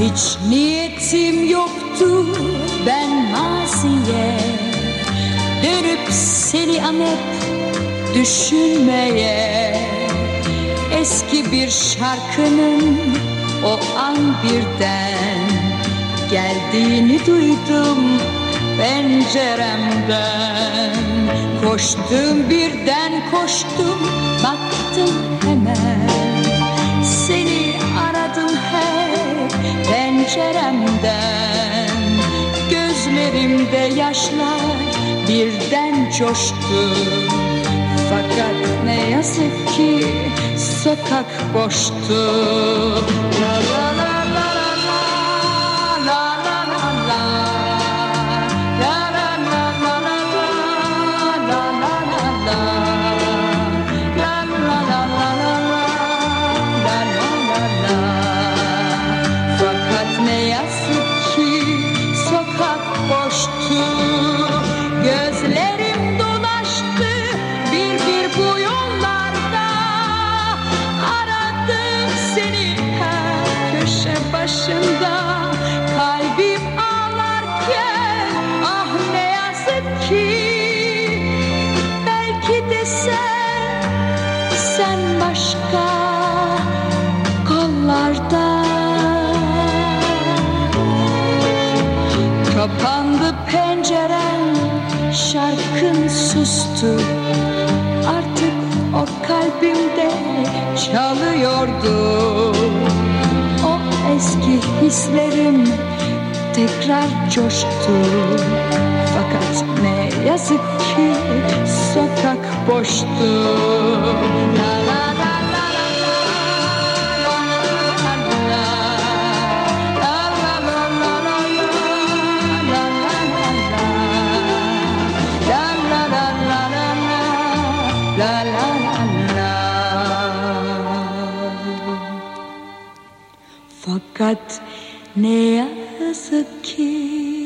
Hiç niyetim yoktu ben maziye Dönüp seni anıp düşünmeye Eski bir şarkının o an birden Geldiğini duydum penceremden. Koştum birden koştum baktım hemen. Gözlerimde yaşlar birden coştu. Fakat ne yazık ki sokak boştu. La başında Kalbim ağlarken ah ne yazık ki Belki de sen, sen başka kollarda. Kapandı penceren, şarkın sustu. Artık o kalbimde çalıyordu Hislerim tekrar coştu Fakat ne yazık ki sokak boştu La la la Fakat Near as a kid.